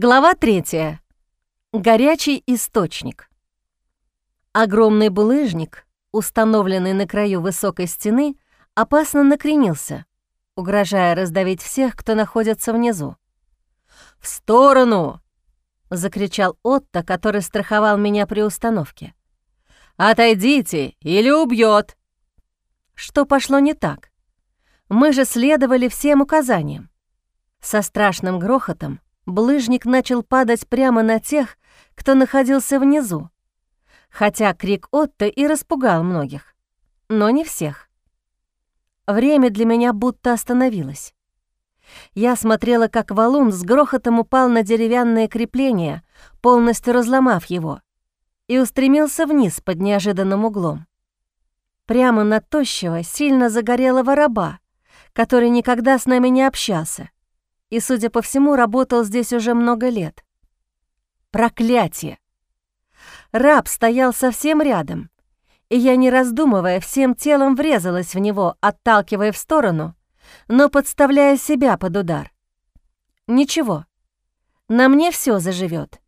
Глава третья. Горячий источник. Огромный булыжник, установленный на краю высокой стены, опасно накренился, угрожая раздавить всех, кто находится внизу. «В сторону!» — закричал Отто, который страховал меня при установке. «Отойдите, или убьет!» Что пошло не так? Мы же следовали всем указаниям. Со страшным грохотом булыжник начал падать прямо на тех, кто находился внизу, хотя крик Отто и распугал многих, но не всех. Время для меня будто остановилось. Я смотрела, как валун с грохотом упал на деревянное крепление, полностью разломав его, и устремился вниз под неожиданным углом. Прямо на тощего, сильно загорелого раба, который никогда с нами не общался и, судя по всему, работал здесь уже много лет. Проклятие! Раб стоял совсем рядом, и я, не раздумывая, всем телом врезалась в него, отталкивая в сторону, но подставляя себя под удар. Ничего, на мне все заживет.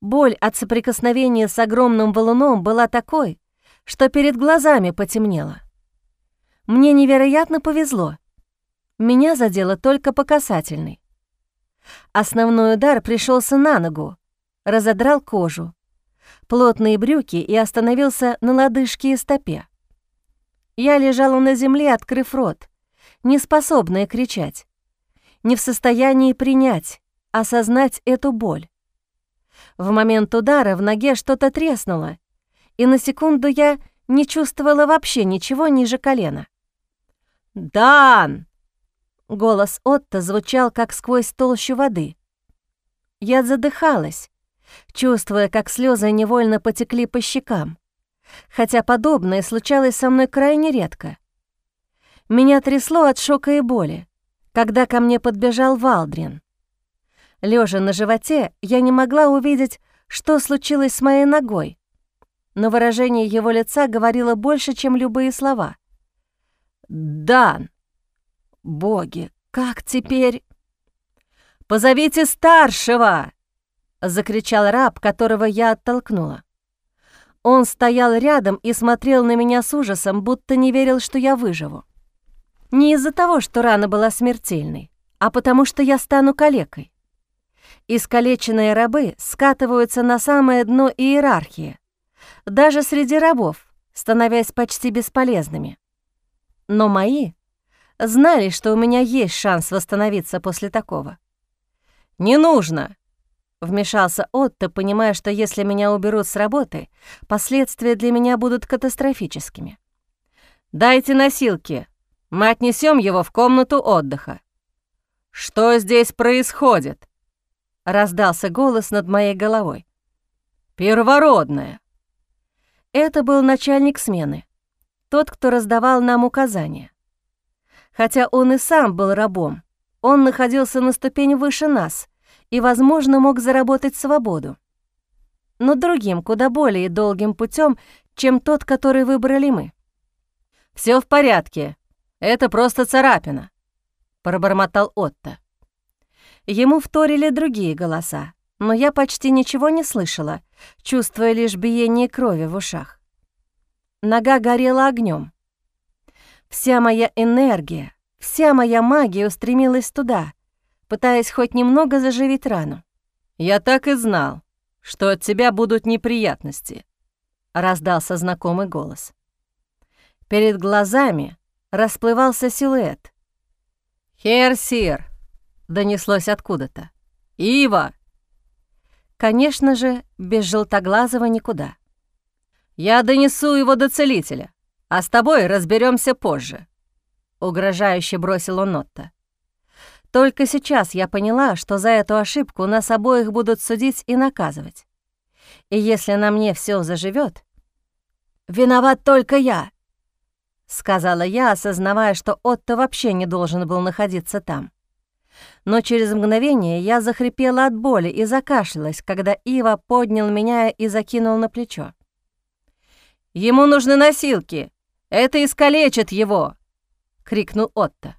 Боль от соприкосновения с огромным валуном была такой, что перед глазами потемнело. Мне невероятно повезло. Меня задело только по касательной. Основной удар пришелся на ногу, разодрал кожу, плотные брюки и остановился на лодыжке и стопе. Я лежала на земле, открыв рот, не способная кричать, не в состоянии принять, осознать эту боль. В момент удара в ноге что-то треснуло, и на секунду я не чувствовала вообще ничего ниже колена. «Дан!» Голос Отто звучал, как сквозь толщу воды. Я задыхалась, чувствуя, как слезы невольно потекли по щекам, хотя подобное случалось со мной крайне редко. Меня трясло от шока и боли, когда ко мне подбежал Валдрин. Лежа на животе, я не могла увидеть, что случилось с моей ногой, но выражение его лица говорило больше, чем любые слова. «Дан!» Боги, как теперь? «Позовите старшего!» — закричал раб, которого я оттолкнула. Он стоял рядом и смотрел на меня с ужасом, будто не верил, что я выживу. Не из-за того, что рана была смертельной, а потому что я стану калекой. Искалеченные рабы скатываются на самое дно иерархии, даже среди рабов, становясь почти бесполезными. Но мои знали, что у меня есть шанс восстановиться после такого. «Не нужно!» — вмешался Отто, понимая, что если меня уберут с работы, последствия для меня будут катастрофическими. «Дайте носилки, мы отнесем его в комнату отдыха». «Что здесь происходит?» — раздался голос над моей головой. «Первородная». Это был начальник смены, тот, кто раздавал нам указания. Хотя он и сам был рабом, он находился на ступень выше нас и, возможно, мог заработать свободу. Но другим, куда более долгим путем, чем тот, который выбрали мы. Все в порядке. Это просто царапина», — пробормотал Отто. Ему вторили другие голоса, но я почти ничего не слышала, чувствуя лишь биение крови в ушах. Нога горела огнем. Вся моя энергия, вся моя магия устремилась туда, пытаясь хоть немного заживить рану. «Я так и знал, что от тебя будут неприятности», — раздался знакомый голос. Перед глазами расплывался силуэт. «Херсир!» — донеслось откуда-то. «Ива!» Конечно же, без желтоглазого никуда. «Я донесу его до целителя а с тобой разберемся позже», — угрожающе бросил он Отто. Только сейчас я поняла, что за эту ошибку нас обоих будут судить и наказывать. И если на мне все заживет, «Виноват только я», — сказала я, осознавая, что Отто вообще не должен был находиться там. Но через мгновение я захрипела от боли и закашлялась, когда Ива поднял меня и закинул на плечо. «Ему нужны носилки!» Это искалечит его!» — крикнул Отто.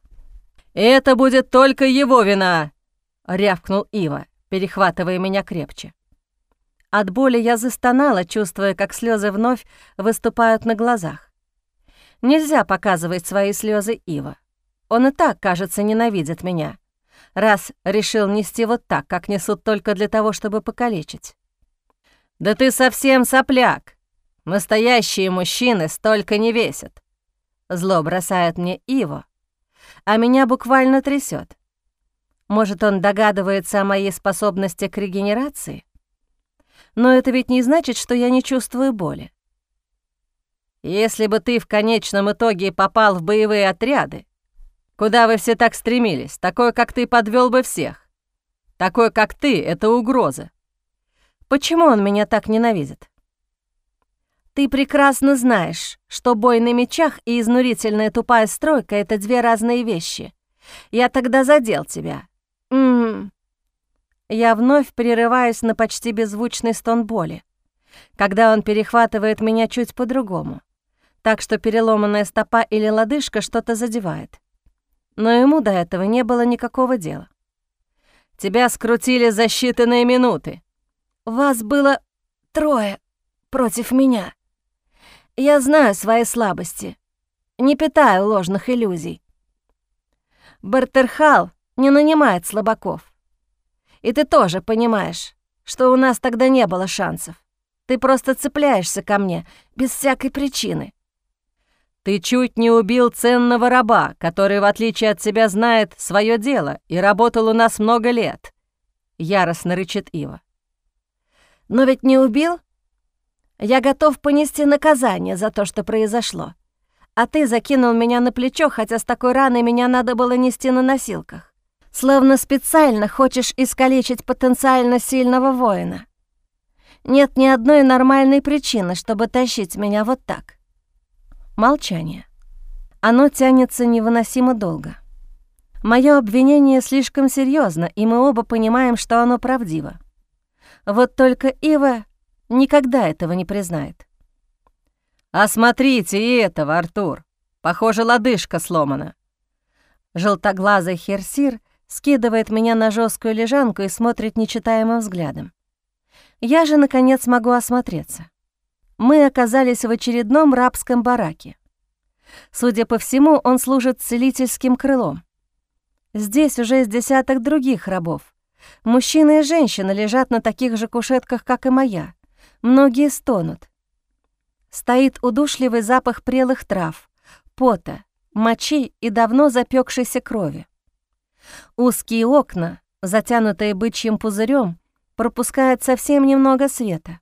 «Это будет только его вина!» — рявкнул Ива. перехватывая меня крепче. От боли я застонала, чувствуя, как слезы вновь выступают на глазах. Нельзя показывать свои слезы Ива. Он и так, кажется, ненавидит меня, раз решил нести вот так, как несут только для того, чтобы покалечить. «Да ты совсем сопляк! Настоящие мужчины столько не весят!» Зло бросает мне Иво, а меня буквально трясет. Может, он догадывается о моей способности к регенерации? Но это ведь не значит, что я не чувствую боли. Если бы ты в конечном итоге попал в боевые отряды, куда вы все так стремились, такой, как ты, подвел бы всех. Такой, как ты, — это угроза. Почему он меня так ненавидит? Ты прекрасно знаешь, что бой на мечах и изнурительная тупая стройка — это две разные вещи. Я тогда задел тебя. М Я вновь прерываюсь на почти беззвучный стон боли, когда он перехватывает меня чуть по-другому, так что переломанная стопа или лодыжка что-то задевает. Но ему до этого не было никакого дела. Тебя скрутили за считанные минуты. Вас было трое против меня. Я знаю свои слабости. Не питаю ложных иллюзий. Бартерхал не нанимает слабаков. И ты тоже понимаешь, что у нас тогда не было шансов. Ты просто цепляешься ко мне без всякой причины. Ты чуть не убил ценного раба, который, в отличие от тебя, знает свое дело и работал у нас много лет. Яростно рычит Ива. Но ведь не убил? Я готов понести наказание за то, что произошло. А ты закинул меня на плечо, хотя с такой раной меня надо было нести на носилках. Словно специально хочешь искалечить потенциально сильного воина. Нет ни одной нормальной причины, чтобы тащить меня вот так. Молчание. Оно тянется невыносимо долго. Мое обвинение слишком серьезно, и мы оба понимаем, что оно правдиво. Вот только Ива никогда этого не признает. «Осмотрите и этого, Артур! Похоже, лодыжка сломана!» Желтоглазый херсир скидывает меня на жесткую лежанку и смотрит нечитаемым взглядом. Я же, наконец, могу осмотреться. Мы оказались в очередном рабском бараке. Судя по всему, он служит целительским крылом. Здесь уже из десяток других рабов. Мужчины и женщины лежат на таких же кушетках, как и моя. Многие стонут. Стоит удушливый запах прелых трав, пота, мочи и давно запекшейся крови. Узкие окна, затянутые бычьим пузырем, пропускают совсем немного света.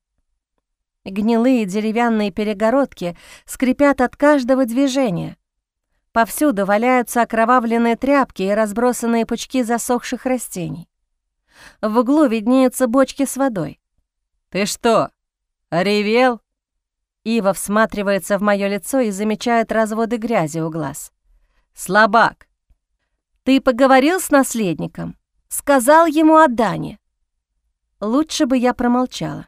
Гнилые деревянные перегородки скрипят от каждого движения. Повсюду валяются окровавленные тряпки и разбросанные пучки засохших растений. В углу виднеются бочки с водой. «Ты что, «Ревел?» Ива всматривается в мое лицо и замечает разводы грязи у глаз. «Слабак!» «Ты поговорил с наследником? Сказал ему о Дане?» Лучше бы я промолчала.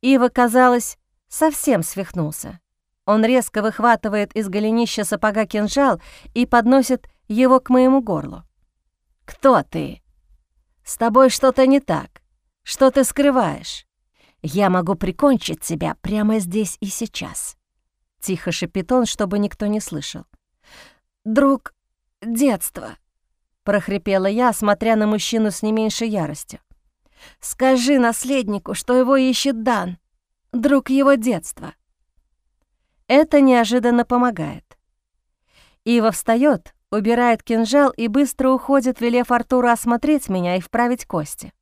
Ива, казалось, совсем свихнулся. Он резко выхватывает из голенища сапога кинжал и подносит его к моему горлу. «Кто ты? С тобой что-то не так. Что ты скрываешь?» Я могу прикончить тебя прямо здесь и сейчас. Тихо шепит он, чтобы никто не слышал. «Друг детства», — прохрипела я, смотря на мужчину с не меньшей яростью. «Скажи наследнику, что его ищет Дан, друг его детства». Это неожиданно помогает. Ива встает, убирает кинжал и быстро уходит, велев Артуру осмотреть меня и вправить кости.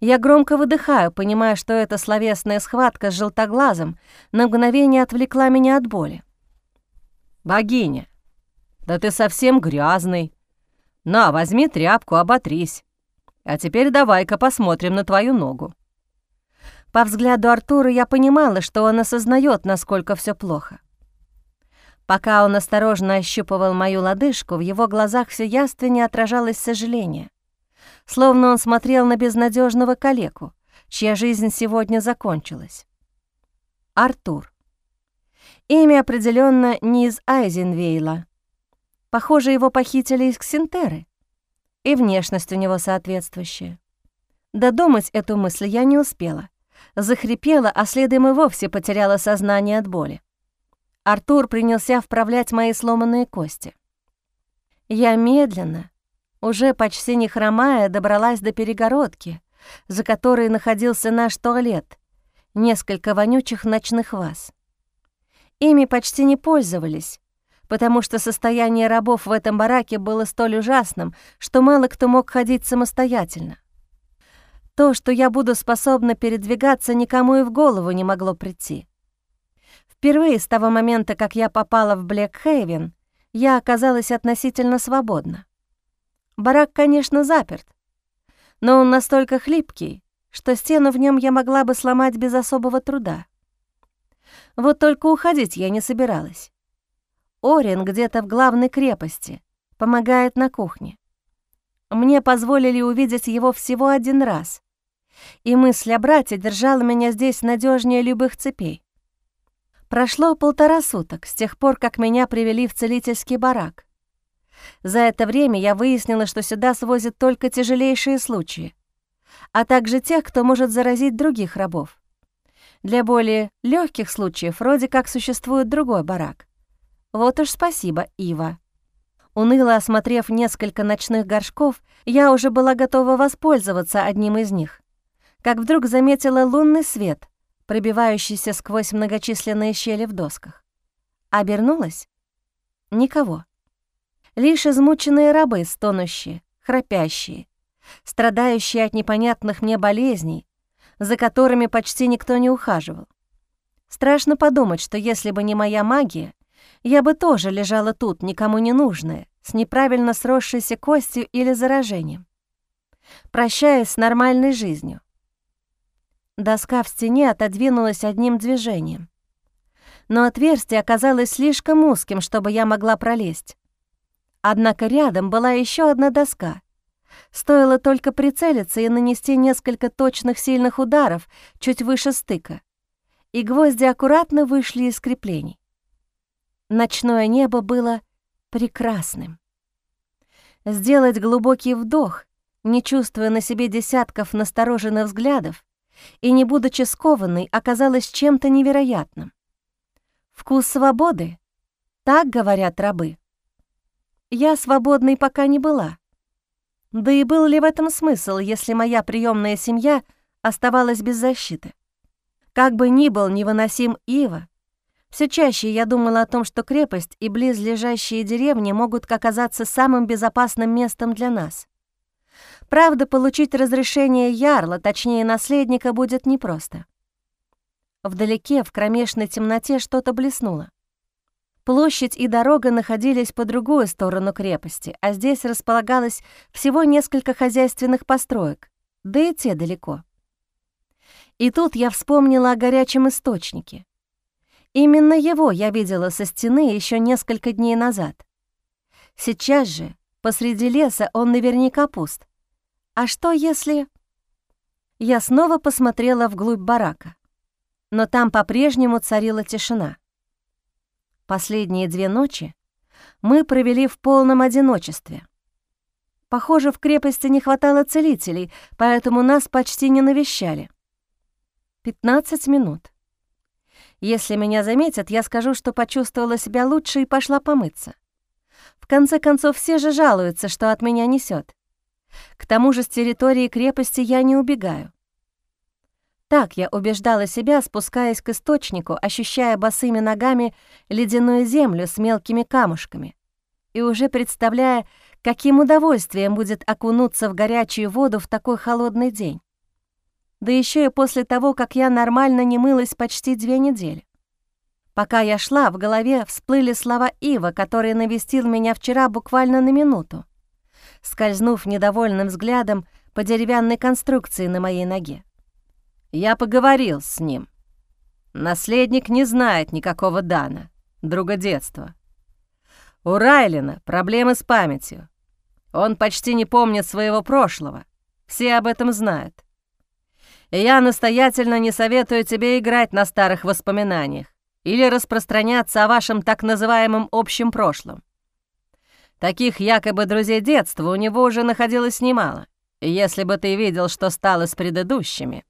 Я громко выдыхаю, понимая, что эта словесная схватка с желтоглазом на мгновение отвлекла меня от боли. «Богиня, да ты совсем грязный. На, возьми тряпку, оботрись. А теперь давай-ка посмотрим на твою ногу». По взгляду Артура я понимала, что он осознает, насколько все плохо. Пока он осторожно ощупывал мою лодыжку, в его глазах все яственнее отражалось сожаление словно он смотрел на безнадежного калеку, чья жизнь сегодня закончилась. Артур. Имя определенно не из Айзенвейла. Похоже, его похитили из Ксентеры. И внешность у него соответствующая. Додумать эту мысль я не успела. Захрипела, а следом и вовсе потеряла сознание от боли. Артур принялся вправлять мои сломанные кости. Я медленно, уже почти не хромая, добралась до перегородки, за которой находился наш туалет, несколько вонючих ночных ваз. Ими почти не пользовались, потому что состояние рабов в этом бараке было столь ужасным, что мало кто мог ходить самостоятельно. То, что я буду способна передвигаться, никому и в голову не могло прийти. Впервые с того момента, как я попала в Блэкхейвен, я оказалась относительно свободна. Барак, конечно, заперт, но он настолько хлипкий, что стену в нем я могла бы сломать без особого труда. Вот только уходить я не собиралась. Орин где-то в главной крепости, помогает на кухне. Мне позволили увидеть его всего один раз, и мысль о брате держала меня здесь надежнее любых цепей. Прошло полтора суток с тех пор, как меня привели в целительский барак. За это время я выяснила, что сюда свозят только тяжелейшие случаи, а также тех, кто может заразить других рабов. Для более легких случаев вроде как существует другой барак. Вот уж спасибо, Ива. Уныло осмотрев несколько ночных горшков, я уже была готова воспользоваться одним из них, как вдруг заметила лунный свет, пробивающийся сквозь многочисленные щели в досках. Обернулась — никого. Лишь измученные рабы, стонущие, храпящие, страдающие от непонятных мне болезней, за которыми почти никто не ухаживал. Страшно подумать, что если бы не моя магия, я бы тоже лежала тут, никому не нужная, с неправильно сросшейся костью или заражением. Прощаясь с нормальной жизнью. Доска в стене отодвинулась одним движением. Но отверстие оказалось слишком узким, чтобы я могла пролезть. Однако рядом была еще одна доска. Стоило только прицелиться и нанести несколько точных сильных ударов чуть выше стыка, и гвозди аккуратно вышли из креплений. Ночное небо было прекрасным. Сделать глубокий вдох, не чувствуя на себе десятков настороженных взглядов и не будучи скованной, оказалось чем-то невероятным. Вкус свободы, так говорят рабы. Я свободной пока не была. Да и был ли в этом смысл, если моя приемная семья оставалась без защиты? Как бы ни был невыносим Ива, все чаще я думала о том, что крепость и близлежащие деревни могут оказаться самым безопасным местом для нас. Правда, получить разрешение ярла, точнее наследника, будет непросто. Вдалеке, в кромешной темноте, что-то блеснуло. Площадь и дорога находились по другую сторону крепости, а здесь располагалось всего несколько хозяйственных построек, да и те далеко. И тут я вспомнила о горячем источнике. Именно его я видела со стены еще несколько дней назад. Сейчас же, посреди леса, он наверняка пуст. А что если... Я снова посмотрела вглубь барака, но там по-прежнему царила тишина. Последние две ночи мы провели в полном одиночестве. Похоже, в крепости не хватало целителей, поэтому нас почти не навещали. 15 минут. Если меня заметят, я скажу, что почувствовала себя лучше и пошла помыться. В конце концов, все же жалуются, что от меня несет. К тому же с территории крепости я не убегаю. Так я убеждала себя, спускаясь к источнику, ощущая босыми ногами ледяную землю с мелкими камушками и уже представляя, каким удовольствием будет окунуться в горячую воду в такой холодный день. Да еще и после того, как я нормально не мылась почти две недели. Пока я шла, в голове всплыли слова Ива, который навестил меня вчера буквально на минуту, скользнув недовольным взглядом по деревянной конструкции на моей ноге. Я поговорил с ним. Наследник не знает никакого Дана, друга детства. У Райлина проблемы с памятью. Он почти не помнит своего прошлого. Все об этом знают. Я настоятельно не советую тебе играть на старых воспоминаниях или распространяться о вашем так называемом общем прошлом. Таких якобы друзей детства у него уже находилось немало. если бы ты видел, что стало с предыдущими».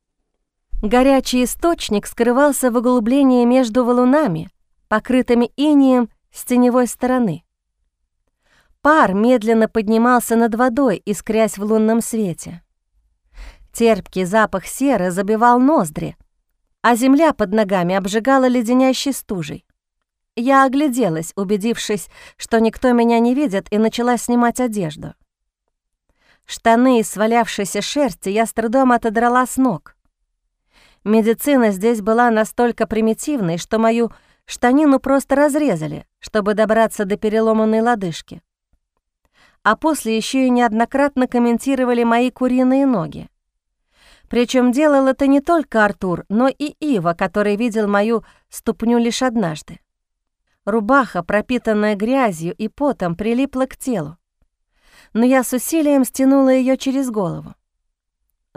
Горячий источник скрывался в углублении между валунами, покрытыми инеем с теневой стороны. Пар медленно поднимался над водой, искрясь в лунном свете. Терпкий запах серы забивал ноздри, а земля под ногами обжигала леденящей стужей. Я огляделась, убедившись, что никто меня не видит, и начала снимать одежду. Штаны из свалявшейся шерсти я с трудом отодрала с ног. Медицина здесь была настолько примитивной, что мою штанину просто разрезали, чтобы добраться до переломанной лодыжки. А после еще и неоднократно комментировали мои куриные ноги. Причем делал это не только Артур, но и Ива, который видел мою ступню лишь однажды. Рубаха, пропитанная грязью и потом, прилипла к телу но я с усилием стянула ее через голову.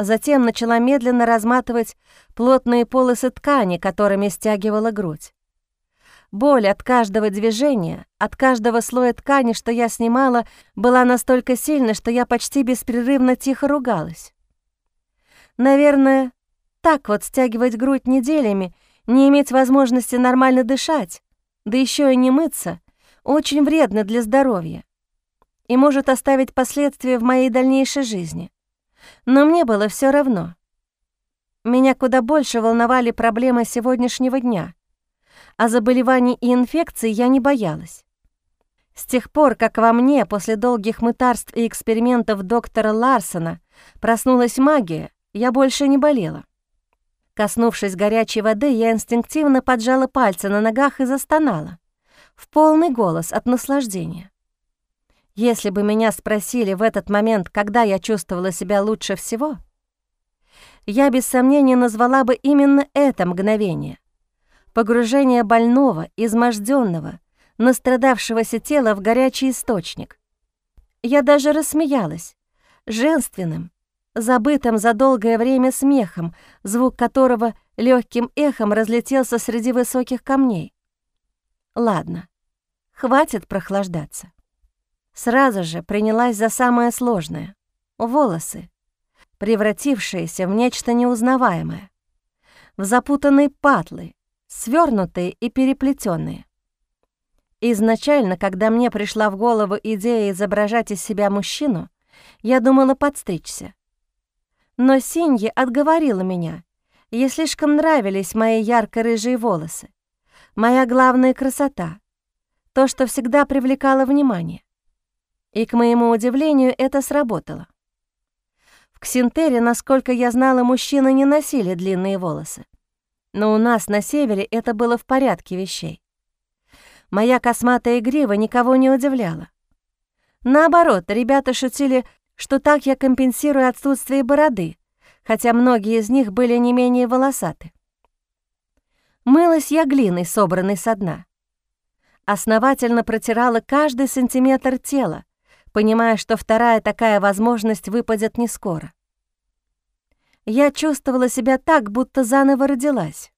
Затем начала медленно разматывать плотные полосы ткани, которыми стягивала грудь. Боль от каждого движения, от каждого слоя ткани, что я снимала, была настолько сильна, что я почти беспрерывно тихо ругалась. Наверное, так вот стягивать грудь неделями, не иметь возможности нормально дышать, да еще и не мыться, очень вредно для здоровья и может оставить последствия в моей дальнейшей жизни. Но мне было все равно. Меня куда больше волновали проблемы сегодняшнего дня, а заболеваний и инфекций я не боялась. С тех пор, как во мне после долгих мытарств и экспериментов доктора Ларсона проснулась магия, я больше не болела. Коснувшись горячей воды, я инстинктивно поджала пальцы на ногах и застонала. В полный голос от наслаждения. Если бы меня спросили в этот момент, когда я чувствовала себя лучше всего, я без сомнения назвала бы именно это мгновение. Погружение больного, изможденного, настрадавшегося тела в горячий источник. Я даже рассмеялась, женственным, забытым за долгое время смехом, звук которого легким эхом разлетелся среди высоких камней. Ладно, хватит прохлаждаться. Сразу же принялась за самое сложное — волосы, превратившиеся в нечто неузнаваемое, в запутанные патлы, свернутые и переплетенные. Изначально, когда мне пришла в голову идея изображать из себя мужчину, я думала подстричься. Но Синьи отговорила меня. Ей слишком нравились мои ярко-рыжие волосы. Моя главная красота. То, что всегда привлекало внимание. И, к моему удивлению, это сработало. В Ксинтере, насколько я знала, мужчины не носили длинные волосы. Но у нас на севере это было в порядке вещей. Моя косматая грива никого не удивляла. Наоборот, ребята шутили, что так я компенсирую отсутствие бороды, хотя многие из них были не менее волосаты. Мылась я глиной, собранной со дна. Основательно протирала каждый сантиметр тела, понимая, что вторая такая возможность выпадет не скоро. Я чувствовала себя так, будто заново родилась.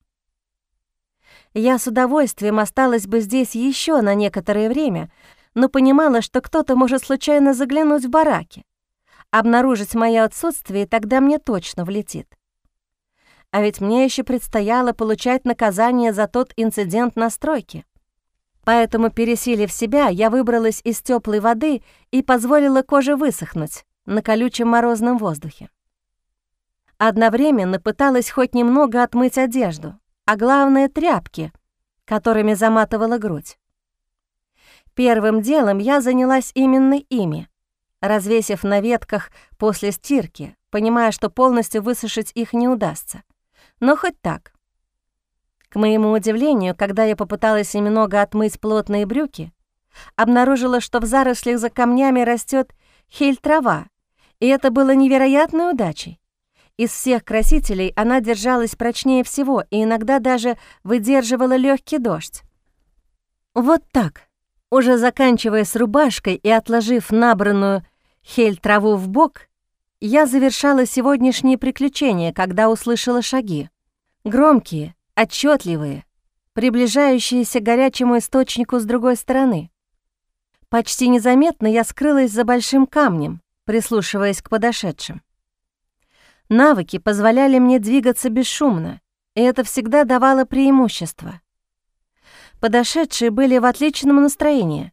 Я с удовольствием осталась бы здесь еще на некоторое время, но понимала, что кто-то может случайно заглянуть в бараки, обнаружить мое отсутствие, и тогда мне точно влетит. А ведь мне еще предстояло получать наказание за тот инцидент на стройке. Поэтому, пересилив себя, я выбралась из теплой воды и позволила коже высохнуть на колючем морозном воздухе. Одновременно пыталась хоть немного отмыть одежду, а главное — тряпки, которыми заматывала грудь. Первым делом я занялась именно ими, развесив на ветках после стирки, понимая, что полностью высушить их не удастся. Но хоть так. К моему удивлению, когда я попыталась немного отмыть плотные брюки, обнаружила, что в зарослях за камнями растет хель-трава, и это было невероятной удачей. Из всех красителей она держалась прочнее всего и иногда даже выдерживала легкий дождь. Вот так, уже заканчивая с рубашкой и отложив набранную хель-траву в бок, я завершала сегодняшние приключения, когда услышала шаги. Громкие, отчетливые, приближающиеся к горячему источнику с другой стороны. Почти незаметно я скрылась за большим камнем, прислушиваясь к подошедшим. Навыки позволяли мне двигаться бесшумно, и это всегда давало преимущество. Подошедшие были в отличном настроении.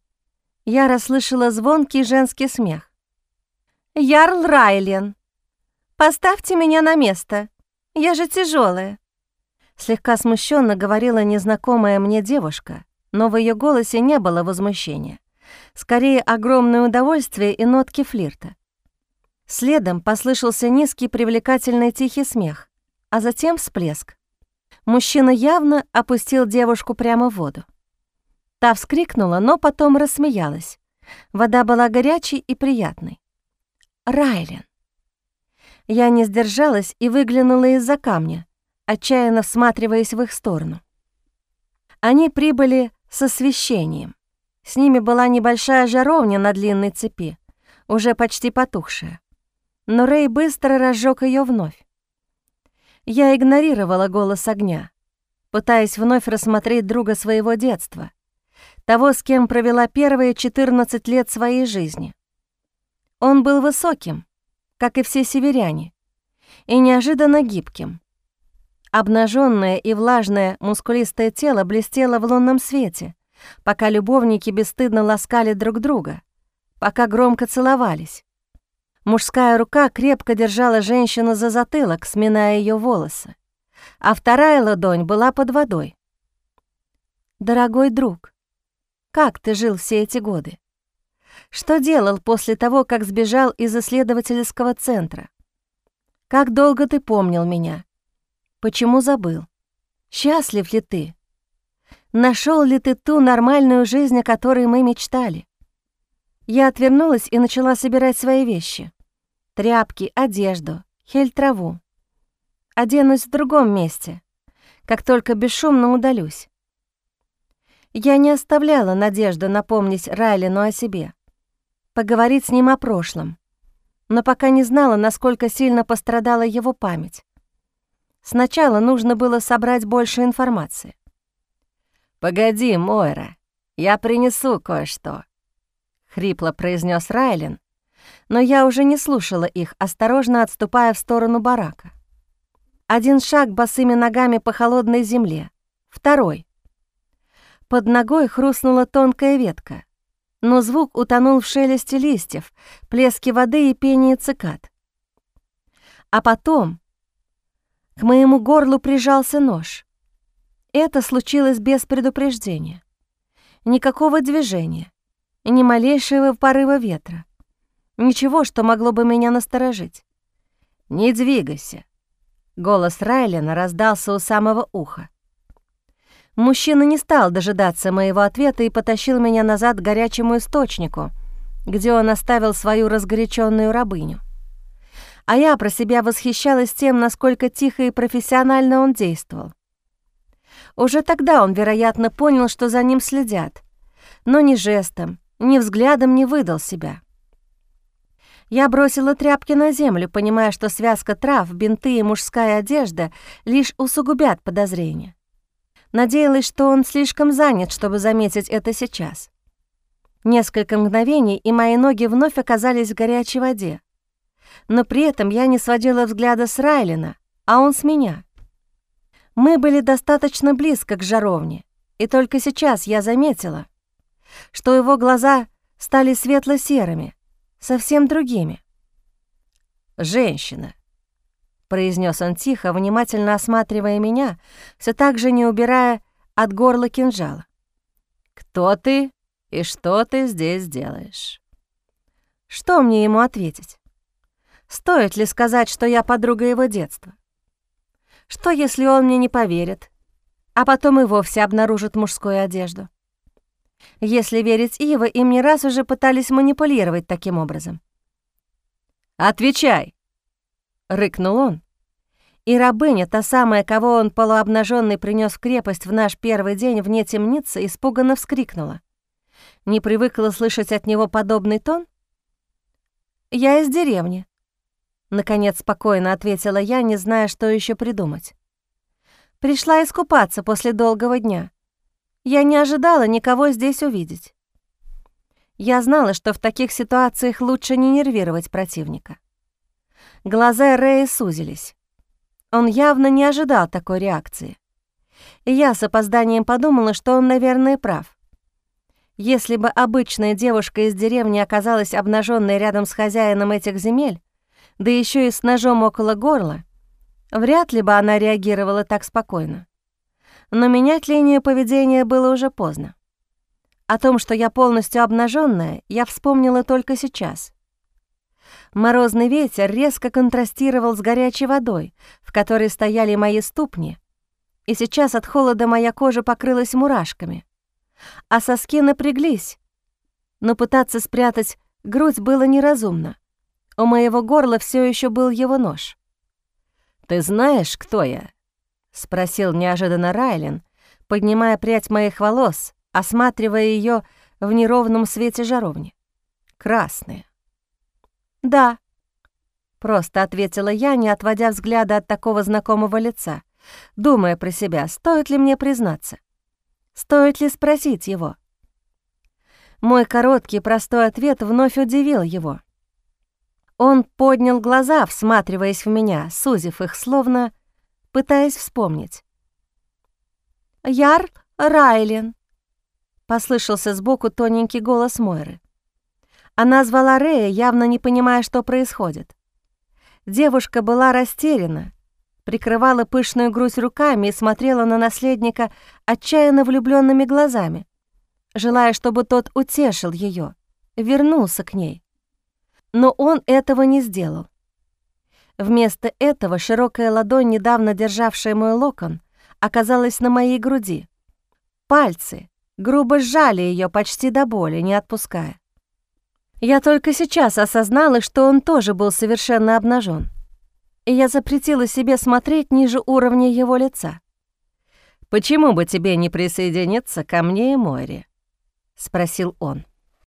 Я расслышала звонкий женский смех. «Ярл Райлен, поставьте меня на место, я же тяжелая. Слегка смущенно говорила незнакомая мне девушка, но в ее голосе не было возмущения. Скорее, огромное удовольствие и нотки флирта. Следом послышался низкий привлекательный тихий смех, а затем всплеск. Мужчина явно опустил девушку прямо в воду. Та вскрикнула, но потом рассмеялась. Вода была горячей и приятной. Райлен. Я не сдержалась и выглянула из-за камня, отчаянно всматриваясь в их сторону. Они прибыли с освещением. С ними была небольшая жаровня на длинной цепи, уже почти потухшая. Но Рэй быстро разжег ее вновь. Я игнорировала голос огня, пытаясь вновь рассмотреть друга своего детства, того, с кем провела первые 14 лет своей жизни. Он был высоким, как и все северяне, и неожиданно гибким. Обнаженное и влажное мускулистое тело блестело в лунном свете, пока любовники бесстыдно ласкали друг друга, пока громко целовались. Мужская рука крепко держала женщину за затылок, сминая ее волосы, а вторая ладонь была под водой. «Дорогой друг, как ты жил все эти годы? Что делал после того, как сбежал из исследовательского центра? Как долго ты помнил меня? Почему забыл? Счастлив ли ты? Нашел ли ты ту нормальную жизнь, о которой мы мечтали? Я отвернулась и начала собирать свои вещи. Тряпки, одежду, хель-траву. Оденусь в другом месте, как только бесшумно удалюсь. Я не оставляла надежду напомнить Райлину о себе, поговорить с ним о прошлом, но пока не знала, насколько сильно пострадала его память. Сначала нужно было собрать больше информации. «Погоди, Мойра, я принесу кое-что», — хрипло произнес Райлен, но я уже не слушала их, осторожно отступая в сторону барака. Один шаг босыми ногами по холодной земле, второй. Под ногой хрустнула тонкая ветка, но звук утонул в шелесте листьев, плеске воды и пении цикад. А потом к моему горлу прижался нож. Это случилось без предупреждения. Никакого движения, ни малейшего порыва ветра. Ничего, что могло бы меня насторожить. «Не двигайся!» Голос Райлена раздался у самого уха. Мужчина не стал дожидаться моего ответа и потащил меня назад к горячему источнику, где он оставил свою разгоряченную рабыню. А я про себя восхищалась тем, насколько тихо и профессионально он действовал. Уже тогда он, вероятно, понял, что за ним следят, но ни жестом, ни взглядом не выдал себя. Я бросила тряпки на землю, понимая, что связка трав, бинты и мужская одежда лишь усугубят подозрения. Надеялась, что он слишком занят, чтобы заметить это сейчас. Несколько мгновений, и мои ноги вновь оказались в горячей воде. Но при этом я не сводила взгляда с Райлина, а он с меня — мы были достаточно близко к жаровне, и только сейчас я заметила, что его глаза стали светло-серыми, совсем другими. «Женщина», — произнес он тихо, внимательно осматривая меня, все так же не убирая от горла кинжала. «Кто ты и что ты здесь делаешь?» Что мне ему ответить? Стоит ли сказать, что я подруга его детства? Что, если он мне не поверит, а потом и вовсе обнаружит мужскую одежду? Если верить Ива, им не раз уже пытались манипулировать таким образом. «Отвечай!» — рыкнул он. И рабыня, та самая, кого он полуобнаженный принес в крепость в наш первый день вне темницы, испуганно вскрикнула. Не привыкла слышать от него подобный тон? «Я из деревни», Наконец спокойно ответила я, не зная, что еще придумать. Пришла искупаться после долгого дня. Я не ожидала никого здесь увидеть. Я знала, что в таких ситуациях лучше не нервировать противника. Глаза Рэя сузились. Он явно не ожидал такой реакции. И я с опозданием подумала, что он, наверное, прав. Если бы обычная девушка из деревни оказалась обнаженной рядом с хозяином этих земель, да еще и с ножом около горла, вряд ли бы она реагировала так спокойно. Но менять линию поведения было уже поздно. О том, что я полностью обнаженная, я вспомнила только сейчас. Морозный ветер резко контрастировал с горячей водой, в которой стояли мои ступни, и сейчас от холода моя кожа покрылась мурашками а соски напряглись. Но пытаться спрятать грудь было неразумно. У моего горла все еще был его нож. «Ты знаешь, кто я?» — спросил неожиданно Райлен, поднимая прядь моих волос, осматривая ее в неровном свете жаровни. Красные. «Да», — просто ответила я, не отводя взгляда от такого знакомого лица, думая про себя, стоит ли мне признаться. Стоит ли спросить его? Мой короткий простой ответ вновь удивил его. Он поднял глаза, всматриваясь в меня, сузив их, словно пытаясь вспомнить. «Яр Райлен», — послышался сбоку тоненький голос Мойры. Она звала Рея, явно не понимая, что происходит. Девушка была растеряна, прикрывала пышную грудь руками и смотрела на наследника отчаянно влюбленными глазами, желая, чтобы тот утешил ее, вернулся к ней. Но он этого не сделал. Вместо этого широкая ладонь, недавно державшая мой локон, оказалась на моей груди. Пальцы грубо сжали ее почти до боли, не отпуская. Я только сейчас осознала, что он тоже был совершенно обнажен и я запретила себе смотреть ниже уровня его лица. «Почему бы тебе не присоединиться ко мне и Мойре?» — спросил он.